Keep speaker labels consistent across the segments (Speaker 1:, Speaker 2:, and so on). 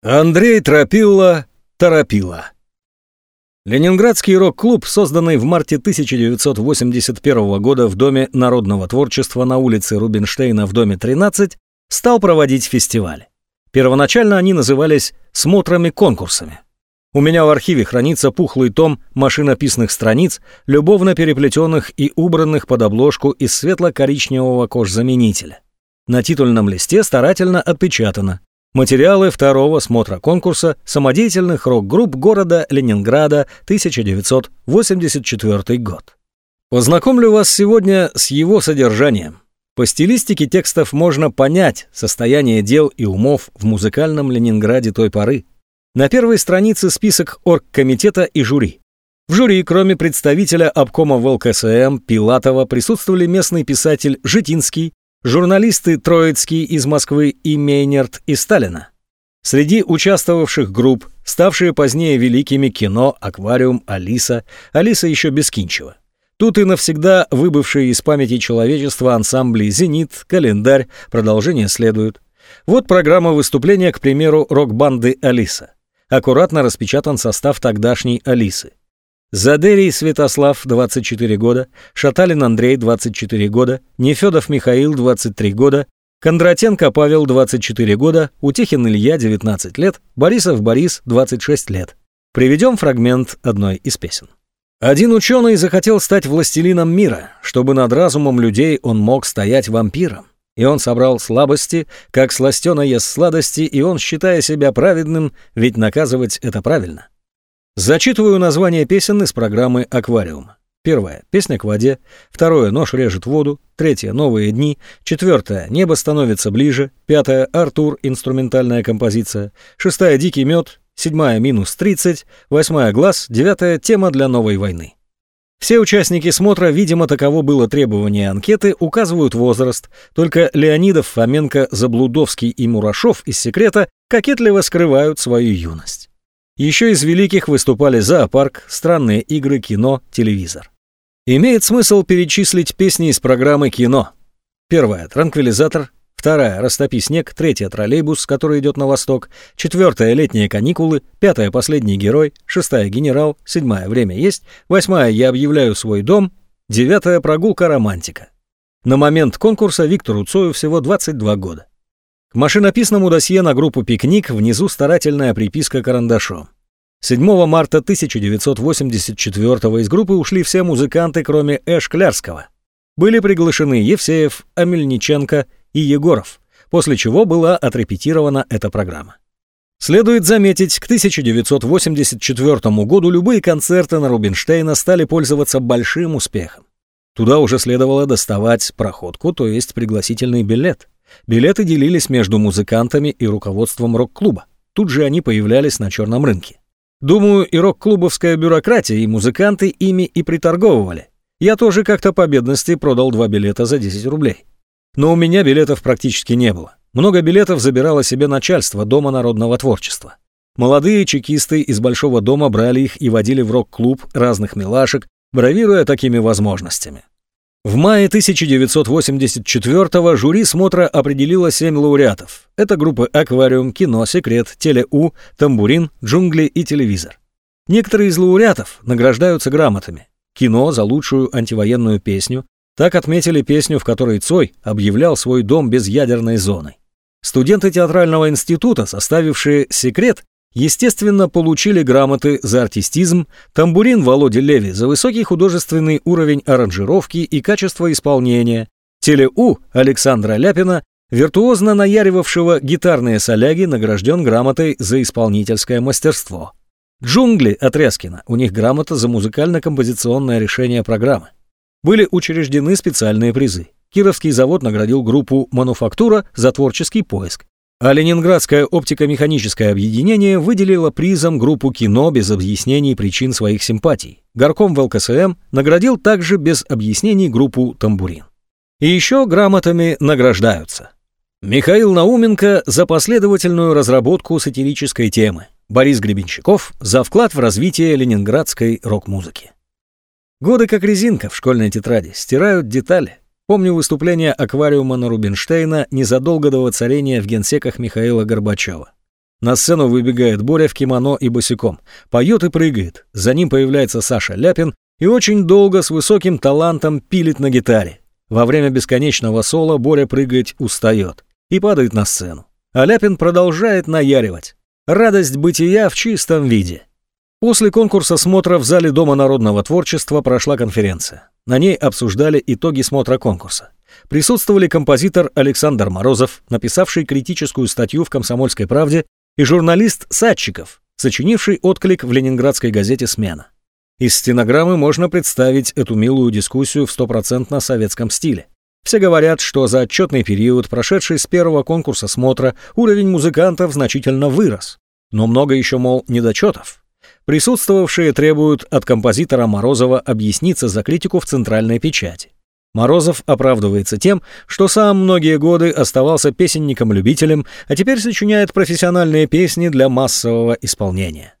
Speaker 1: Андрей Тропилла торопила. Ленинградский рок-клуб, созданный в марте 1981 года в Доме народного творчества на улице Рубинштейна в доме 13, стал проводить фестивали. Первоначально они назывались «смотрами-конкурсами». У меня в архиве хранится пухлый том машинописных страниц, любовно переплетенных и убранных под обложку из светло-коричневого кожзаменителя. На титульном листе старательно отпечатано Материалы второго смотра конкурса самодеятельных рок-групп города Ленинграда 1984 год. Познакомлю вас сегодня с его содержанием. По стилистике текстов можно понять состояние дел и умов в музыкальном Ленинграде той поры. На первой странице список оргкомитета и жюри. В жюри, кроме представителя обкома ВЛКСМ Пилатова, присутствовали местный писатель Житинский, журналисты Троицкий из Москвы и Мейнерт из Сталина. Среди участвовавших групп, ставшие позднее великими кино, аквариум, Алиса, Алиса еще Бескинчева. Тут и навсегда выбывшие из памяти человечества ансамбли «Зенит», «Календарь», продолжение следует. Вот программа выступления, к примеру, рок-банды «Алиса». Аккуратно распечатан состав тогдашней «Алисы». Задерий Святослав, 24 года, Шаталин Андрей, 24 года, Нефедов Михаил, 23 года, Кондратенко Павел, 24 года, Утехин Илья, 19 лет, Борисов Борис, 26 лет. Приведем фрагмент одной из песен. Один ученый захотел стать властелином мира, чтобы над разумом людей он мог стоять вампиром. И он собрал слабости, как сластена ест сладости, и он, считая себя праведным, ведь наказывать это правильно. Зачитываю название песен из программы «Аквариум». Первое – «Песня к воде». Второе – «Нож режет воду». Третье – «Новые дни». Четвертое – «Небо становится ближе». Пятое – «Артур. Инструментальная композиция». Шестая – «Дикий мед». Седьмая – «Минус 30». Восьмая – «Глаз». Девятая – «Тема для новой войны». Все участники смотра, видимо, таково было требование анкеты, указывают возраст, только Леонидов, Фоменко, Заблудовский и Мурашов из «Секрета» кокетливо скрывают свою юность. Еще из великих выступали зоопарк, странные игры, кино, телевизор. Имеет смысл перечислить песни из программы «Кино». Первая – «Транквилизатор», вторая – «Растопи снег», третья – «Троллейбус», который идет на восток, четвертая – «Летние каникулы», пятая – «Последний герой», шестая – «Генерал», седьмая – «Время есть», восьмая – «Я объявляю свой дом», девятая – «Прогулка романтика». На момент конкурса Виктору Цою всего 22 года. К машинописному досье на группу «Пикник» внизу старательная приписка карандашом. 7 марта 1984 из группы ушли все музыканты, кроме Эш Клярского. Были приглашены Евсеев, Амельниченко и Егоров, после чего была отрепетирована эта программа. Следует заметить, к 1984 году любые концерты на Рубинштейна стали пользоваться большим успехом. Туда уже следовало доставать проходку, то есть пригласительный билет. Билеты делились между музыкантами и руководством рок-клуба. Тут же они появлялись на черном рынке. Думаю, и рок-клубовская бюрократия, и музыканты ими и приторговывали. Я тоже как-то по бедности продал два билета за 10 рублей. Но у меня билетов практически не было. Много билетов забирало себе начальство Дома народного творчества. Молодые чекисты из Большого дома брали их и водили в рок-клуб разных милашек, бравируя такими возможностями. В мае 1984-го жюри смотра определило семь лауреатов. Это группы «Аквариум», «Кино», «Секрет», «Теле-У», «Тамбурин», «Джунгли» и «Телевизор». Некоторые из лауреатов награждаются грамотами. «Кино» за лучшую антивоенную песню. Так отметили песню, в которой Цой объявлял свой дом без ядерной зоны. Студенты театрального института, составившие «Секрет», Естественно, получили грамоты за артистизм, тамбурин Володи Леви за высокий художественный уровень аранжировки и качество исполнения, теле-У Александра Ляпина, виртуозно наяривавшего гитарные соляги, награжден грамотой за исполнительское мастерство. Джунгли Отряскина, у них грамота за музыкально-композиционное решение программы. Были учреждены специальные призы. Кировский завод наградил группу «Мануфактура» за творческий поиск. А Ленинградское оптико-механическое объединение выделило призом группу кино без объяснений причин своих симпатий. Горком в ЛКСМ наградил также без объяснений группу «Тамбурин». И еще грамотами награждаются. Михаил Науменко за последовательную разработку сатирической темы. Борис Гребенщиков за вклад в развитие ленинградской рок-музыки. Годы как резинка в школьной тетради стирают детали, Помню выступление аквариума на Рубинштейна незадолго до воцарения в генсеках Михаила Горбачева. На сцену выбегает Боря в кимоно и босиком. Поет и прыгает. За ним появляется Саша Ляпин и очень долго с высоким талантом пилит на гитаре. Во время бесконечного соло Боря прыгать устает и падает на сцену. А Ляпин продолжает наяривать. Радость бытия в чистом виде. После конкурса смотра в зале Дома народного творчества прошла конференция. На ней обсуждали итоги смотра конкурса. Присутствовали композитор Александр Морозов, написавший критическую статью в «Комсомольской правде», и журналист Садчиков, сочинивший отклик в ленинградской газете «Смена». Из стенограммы можно представить эту милую дискуссию в стопроцентно советском стиле. Все говорят, что за отчетный период, прошедший с первого конкурса смотра, уровень музыкантов значительно вырос. Но много еще, мол, недочетов. Присутствовавшие требуют от композитора Морозова объясниться за критику в центральной печати. Морозов оправдывается тем, что сам многие годы оставался песенником-любителем, а теперь сочиняет профессиональные песни для массового исполнения.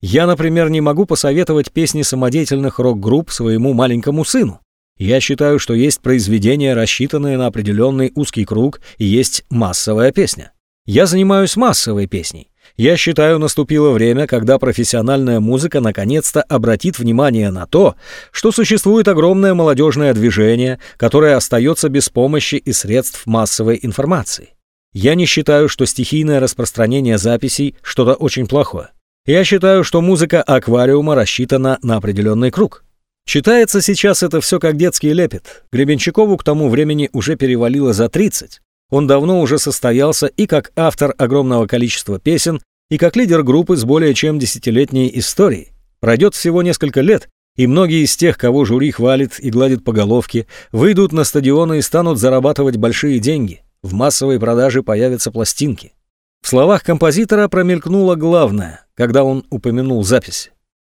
Speaker 1: Я, например, не могу посоветовать песни самодеятельных рок-групп своему маленькому сыну. Я считаю, что есть произведения, рассчитанные на определенный узкий круг, и есть массовая песня. Я занимаюсь массовой песней. Я считаю, наступило время, когда профессиональная музыка наконец-то обратит внимание на то, что существует огромное молодежное движение, которое остается без помощи и средств массовой информации. Я не считаю, что стихийное распространение записей – что-то очень плохое. Я считаю, что музыка аквариума рассчитана на определенный круг. Читается сейчас это все как детский лепет. Гребенщикову к тому времени уже перевалило за 30. Он давно уже состоялся и как автор огромного количества песен, и как лидер группы с более чем десятилетней историей. Пройдет всего несколько лет, и многие из тех, кого жюри хвалит и гладит по головке, выйдут на стадионы и станут зарабатывать большие деньги. В массовой продаже появятся пластинки. В словах композитора промелькнуло главное, когда он упомянул записи.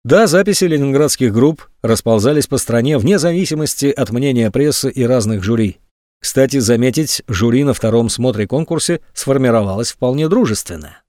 Speaker 1: Да, записи ленинградских групп расползались по стране вне зависимости от мнения прессы и разных жюри. Кстати, заметить, жюри на втором смотре-конкурсе сформировалось вполне дружественное.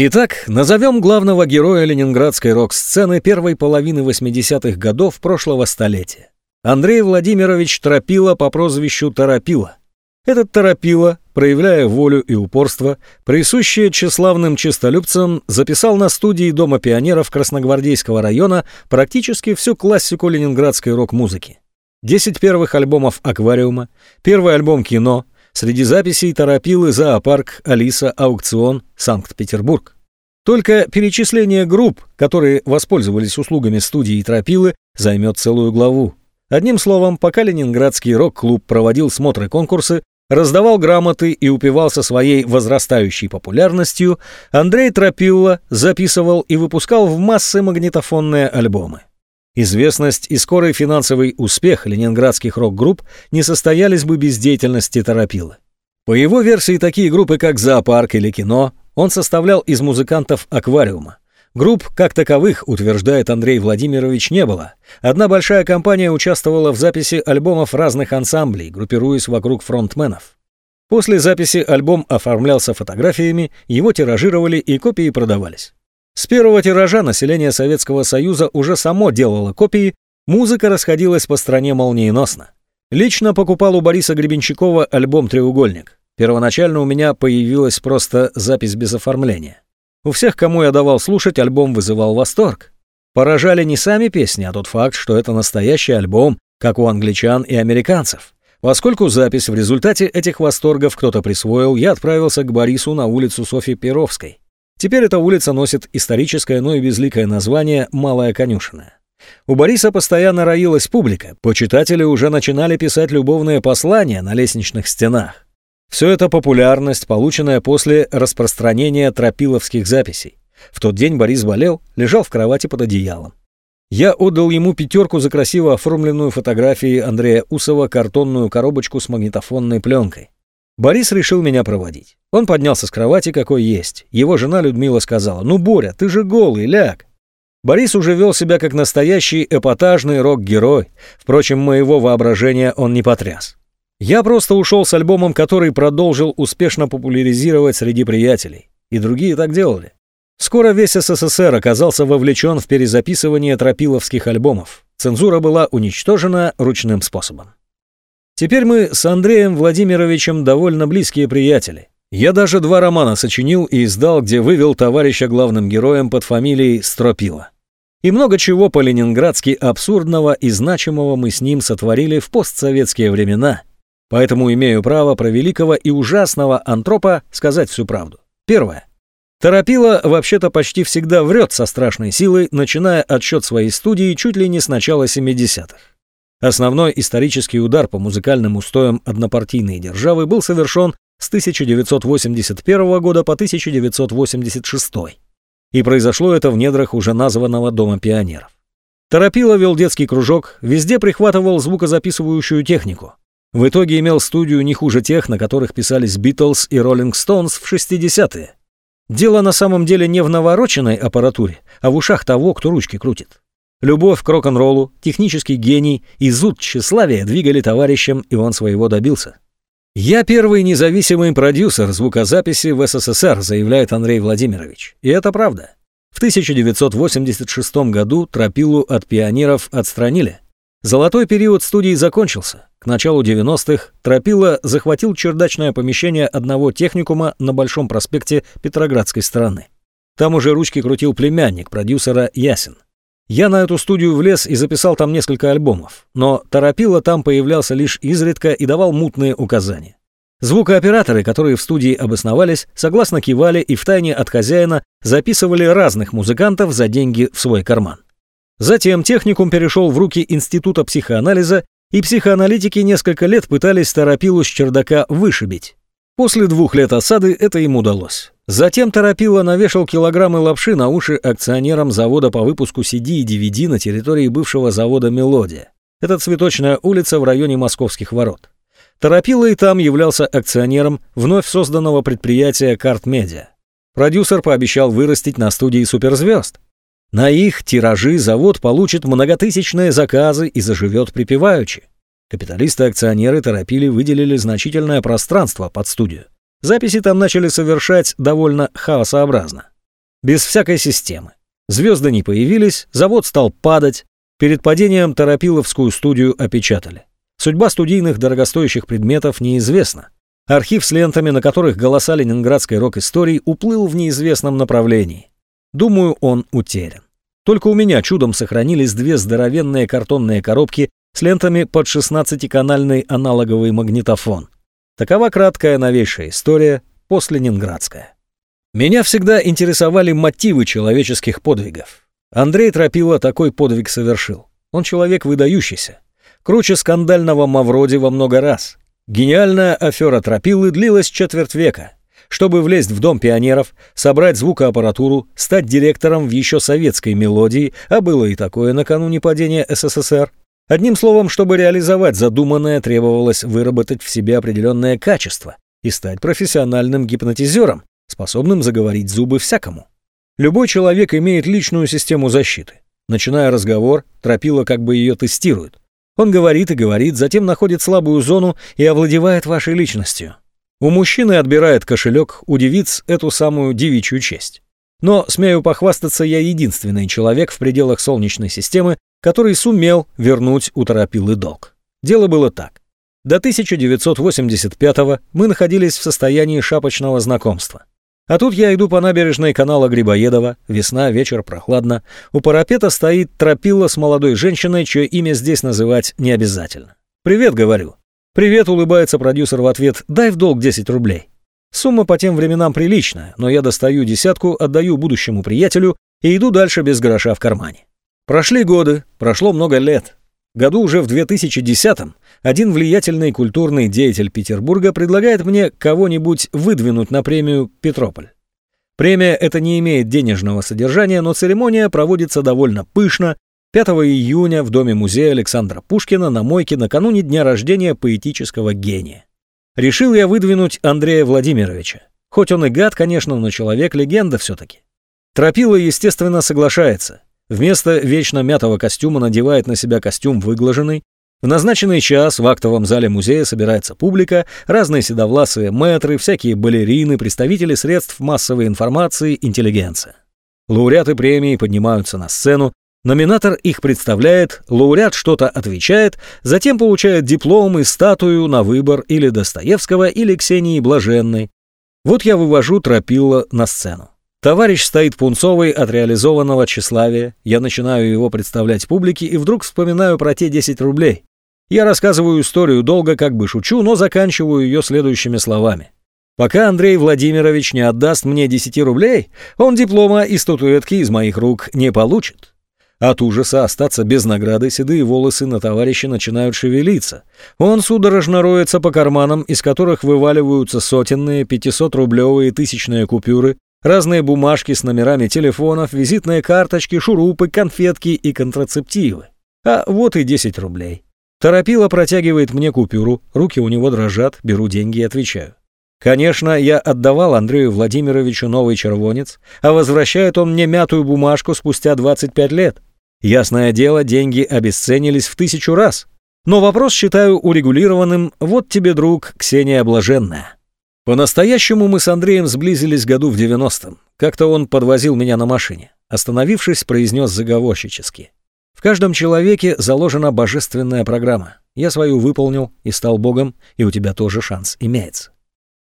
Speaker 1: Итак, назовем главного героя ленинградской рок-сцены первой половины 80-х годов прошлого столетия. Андрей Владимирович Торопила по прозвищу Торопила. Этот Торопила, проявляя волю и упорство, присущее тщеславным честолюбцам, записал на студии Дома пионеров Красногвардейского района практически всю классику ленинградской рок-музыки. Десять первых альбомов «Аквариума», первый альбом «Кино», среди записей Торопилы «Зоопарк», «Алиса», «Аукцион», «Санкт-Петербург». Только перечисление групп, которые воспользовались услугами студии Торопилы, займет целую главу. Одним словом, пока Ленинградский рок-клуб проводил смотры конкурсы, раздавал грамоты и упивался своей возрастающей популярностью, Андрей Тропилла записывал и выпускал в массы магнитофонные альбомы. Известность и скорый финансовый успех ленинградских рок-групп не состоялись бы без деятельности Тропилло. По его версии, такие группы, как «Зоопарк» или «Кино», он составлял из музыкантов «Аквариума». Групп, как таковых, утверждает Андрей Владимирович, не было. Одна большая компания участвовала в записи альбомов разных ансамблей, группируясь вокруг фронтменов. После записи альбом оформлялся фотографиями, его тиражировали и копии продавались. С первого тиража население Советского Союза уже само делало копии, музыка расходилась по стране молниеносно. Лично покупал у Бориса Гребенщикова альбом «Треугольник». Первоначально у меня появилась просто запись без оформления. У всех, кому я давал слушать, альбом вызывал восторг. Поражали не сами песни, а тот факт, что это настоящий альбом, как у англичан и американцев. Поскольку запись в результате этих восторгов кто-то присвоил, я отправился к Борису на улицу Софьи Перовской. Теперь эта улица носит историческое, но и безликое название «Малая конюшина». У Бориса постоянно роилась публика, почитатели уже начинали писать любовные послания на лестничных стенах. Все это популярность, полученная после распространения тропиловских записей. В тот день Борис болел, лежал в кровати под одеялом. Я отдал ему пятерку за красиво оформленную фотографии Андрея Усова картонную коробочку с магнитофонной пленкой. Борис решил меня проводить. Он поднялся с кровати, какой есть. Его жена Людмила сказала, «Ну, Боря, ты же голый, ляг». Борис уже вел себя как настоящий эпатажный рок-герой. Впрочем, моего воображения он не потряс. Я просто ушел с альбомом, который продолжил успешно популяризировать среди приятелей. И другие так делали. Скоро весь СССР оказался вовлечен в перезаписывание тропиловских альбомов. Цензура была уничтожена ручным способом. Теперь мы с Андреем Владимировичем довольно близкие приятели. Я даже два романа сочинил и издал, где вывел товарища главным героем под фамилией Стропила. И много чего по-ленинградски абсурдного и значимого мы с ним сотворили в постсоветские времена. Поэтому имею право про великого и ужасного антропа сказать всю правду. Первое. Торопила вообще-то почти всегда врет со страшной силой, начиная отсчет своей студии чуть ли не с начала 70-х. Основной исторический удар по музыкальным устоям однопартийной державы был совершен с 1981 года по 1986. И произошло это в недрах уже названного Дома пионеров. Торопила вел детский кружок, везде прихватывал звукозаписывающую технику. В итоге имел студию не хуже тех, на которых писались Битлз и Роллинг Стоунс в 60-е. Дело на самом деле не в навороченной аппаратуре, а в ушах того, кто ручки крутит. Любовь к рок-н-роллу, технический гений и зуд тщеславия двигали товарищем, и он своего добился. «Я первый независимый продюсер звукозаписи в СССР», заявляет Андрей Владимирович. И это правда. В 1986 году Тропилу от пионеров отстранили. Золотой период студии закончился. К началу 90-х Тропила захватил чердачное помещение одного техникума на Большом проспекте Петроградской стороны. Там уже ручки крутил племянник продюсера Ясин. Я на эту студию влез и записал там несколько альбомов, но Торопила там появлялся лишь изредка и давал мутные указания. Звукооператоры, которые в студии обосновались, согласно кивали и втайне от хозяина записывали разных музыкантов за деньги в свой карман. Затем техникум перешел в руки Института психоанализа, и психоаналитики несколько лет пытались Торопилу с чердака вышибить. После двух лет осады это им удалось. Затем Торопила навешал килограммы лапши на уши акционерам завода по выпуску CD и DVD на территории бывшего завода «Мелодия». Это цветочная улица в районе Московских ворот. Торопила и там являлся акционером вновь созданного предприятия «Карт Медиа». Продюсер пообещал вырастить на студии суперзвезд. На их тиражи завод получит многотысячные заказы и заживет припеваючи. Капиталисты-акционеры торопили выделили значительное пространство под студию. Записи там начали совершать довольно хаосообразно. Без всякой системы. Звезды не появились, завод стал падать. Перед падением Торопиловскую студию опечатали. Судьба студийных дорогостоящих предметов неизвестна. Архив с лентами, на которых голоса ленинградской рок-истории, уплыл в неизвестном направлении. Думаю, он утерян. Только у меня чудом сохранились две здоровенные картонные коробки с лентами под 16-канальный аналоговый магнитофон. Такова краткая новейшая история постленинградская. Меня всегда интересовали мотивы человеческих подвигов. Андрей Тропила такой подвиг совершил. Он человек выдающийся. Круче скандального Мавроди во много раз. Гениальная афера Тропилы длилась четверть века. Чтобы влезть в Дом пионеров, собрать звукоаппаратуру, стать директором в еще советской мелодии, а было и такое накануне падения СССР, Одним словом, чтобы реализовать задуманное, требовалось выработать в себе определенное качество и стать профессиональным гипнотизером, способным заговорить зубы всякому. Любой человек имеет личную систему защиты. Начиная разговор, Тропила как бы ее тестирует. Он говорит и говорит, затем находит слабую зону и овладевает вашей личностью. У мужчины отбирает кошелек, у девиц эту самую девичью честь. Но, смею похвастаться, я единственный человек в пределах Солнечной системы, который сумел вернуть у Торопилы долг. Дело было так. До 1985-го мы находились в состоянии шапочного знакомства. А тут я иду по набережной канала Грибоедова, весна, вечер, прохладно. У парапета стоит тропила с молодой женщиной, чье имя здесь называть не обязательно. «Привет», — говорю. «Привет», — улыбается продюсер в ответ, «дай в долг 10 рублей». Сумма по тем временам приличная, но я достаю десятку, отдаю будущему приятелю и иду дальше без гроша в кармане. Прошли годы, прошло много лет. Году уже в 2010-м один влиятельный культурный деятель Петербурга предлагает мне кого-нибудь выдвинуть на премию «Петрополь». Премия эта не имеет денежного содержания, но церемония проводится довольно пышно. 5 июня в Доме-музея Александра Пушкина на мойке накануне дня рождения поэтического гения. Решил я выдвинуть Андрея Владимировича. Хоть он и гад, конечно, но человек-легенда все-таки. Тропила, естественно, соглашается. Вместо вечно мятого костюма надевает на себя костюм выглаженный. В назначенный час в актовом зале музея собирается публика, разные седовласые мэтры, всякие балерины, представители средств массовой информации, интеллигенция. Лауреаты премии поднимаются на сцену, номинатор их представляет, лауреат что-то отвечает, затем получает диплом и статую на выбор или Достоевского, или Ксении Блаженной. Вот я вывожу Тропилла на сцену. Товарищ стоит пунцовый от реализованного тщеславия. Я начинаю его представлять публике и вдруг вспоминаю про те 10 рублей. Я рассказываю историю долго, как бы шучу, но заканчиваю ее следующими словами. Пока Андрей Владимирович не отдаст мне 10 рублей, он диплома и статуэтки из моих рук не получит. От ужаса остаться без награды седые волосы на товарища начинают шевелиться. Он судорожно роется по карманам, из которых вываливаются сотенные, 500-рублевые, тысячные купюры, разные бумажки с номерами телефонов, визитные карточки, шурупы, конфетки и контрацептивы. А вот и 10 рублей. Торопило протягивает мне купюру, руки у него дрожат, беру деньги и отвечаю. Конечно, я отдавал Андрею Владимировичу новый червонец, а возвращает он мне мятую бумажку спустя 25 лет. Ясное дело, деньги обесценились в тысячу раз. Но вопрос считаю урегулированным. Вот тебе, друг, Ксения Блаженная. По-настоящему мы с Андреем сблизились году в 90-м. Как-то он подвозил меня на машине. Остановившись, произнес заговорщически. В каждом человеке заложена божественная программа. Я свою выполнил и стал Богом, и у тебя тоже шанс имеется.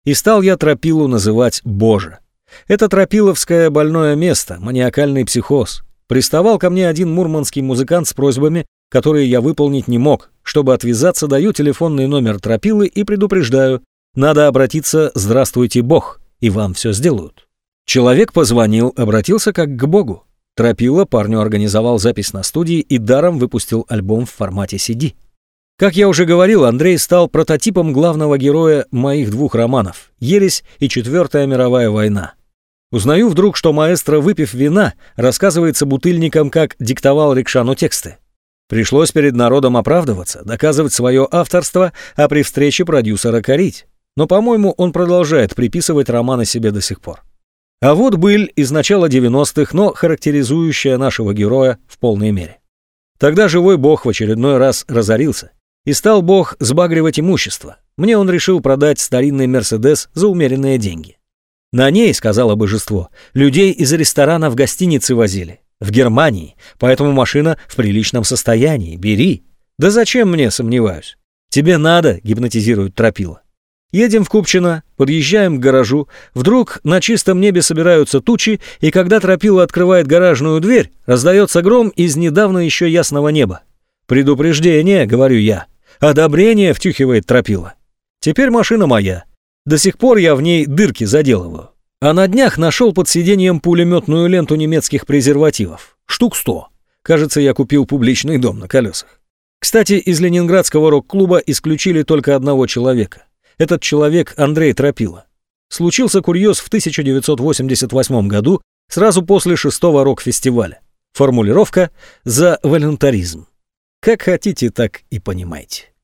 Speaker 1: И стал я тропилу называть Боже. Это тропиловское больное место, маниакальный психоз. Приставал ко мне один мурманский музыкант с просьбами, которые я выполнить не мог. Чтобы отвязаться, даю телефонный номер тропилы и предупреждаю. Надо обратиться «Здравствуйте, Бог», и вам все сделают. Человек позвонил, обратился как к Богу. Тропила парню организовал запись на студии и даром выпустил альбом в формате CD. Как я уже говорил, Андрей стал прототипом главного героя моих двух романов «Ересь» и «Четвертая мировая война». Узнаю вдруг, что маэстро, выпив вина, рассказывается бутыльникам, как диктовал Рикшану тексты. Пришлось перед народом оправдываться, доказывать свое авторство, а при встрече продюсера корить. Но, по-моему, он продолжает приписывать романы себе до сих пор. А вот быль из начала 90-х, но характеризующая нашего героя в полной мере. Тогда живой бог в очередной раз разорился. И стал Бог сбагривать имущество. Мне он решил продать старинный «Мерседес» за умеренные деньги. На ней, сказала божество, людей из ресторана в гостиницы возили. В Германии, поэтому машина в приличном состоянии. Бери. Да зачем мне, сомневаюсь. Тебе надо, гипнотизирует Тропила. Едем в Купчино, подъезжаем к гаражу. Вдруг на чистом небе собираются тучи, и когда Тропила открывает гаражную дверь, раздается гром из недавно еще ясного неба. «Предупреждение», — говорю я. Одобрение втюхивает тропила. Теперь машина моя. До сих пор я в ней дырки заделываю. А на днях нашел под сиденьем пулеметную ленту немецких презервативов. Штук сто. Кажется, я купил публичный дом на колесах. Кстати, из ленинградского рок-клуба исключили только одного человека. Этот человек Андрей Тропила. Случился курьез в 1988 году, сразу после шестого рок-фестиваля. Формулировка «за волюнтаризм». Как хотите, так и понимайте.